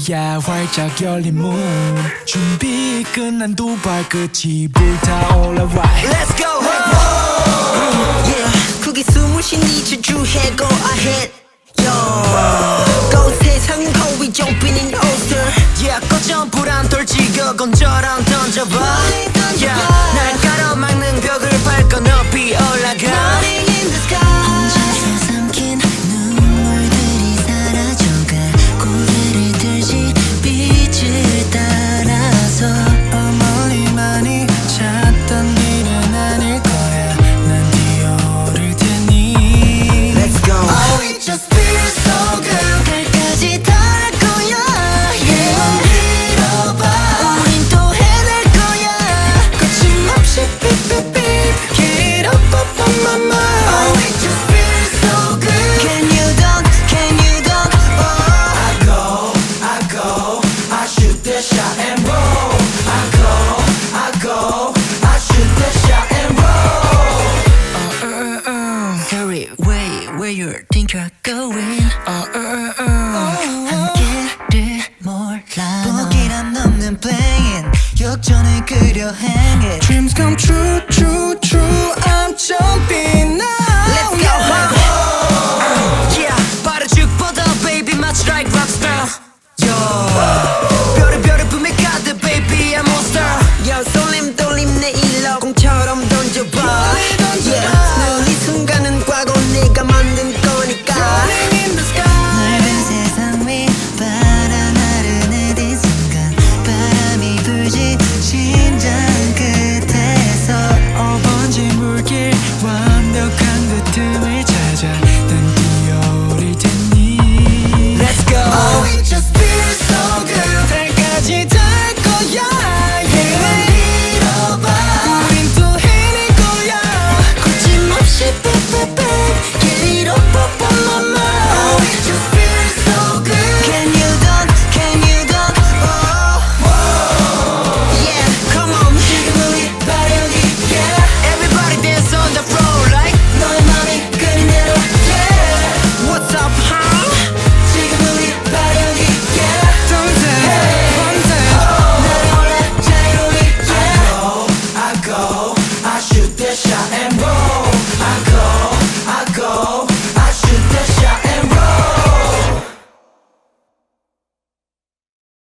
오늘이야 활짝 열린 문 준비 끝난 두 발끝이 불타올라 right. Let's go. Yeah. 크게 숨을 쉬니 저주해 go ahead. Yo. Go 세상은 jumping in oyster Yeah 거점 불안 돌지고 건져랑 던져봐 you think you're going uh, uh, uh. 한계를 몰라 보기란 넘는 playing 역전을 그려 행해 Dreams come true, true,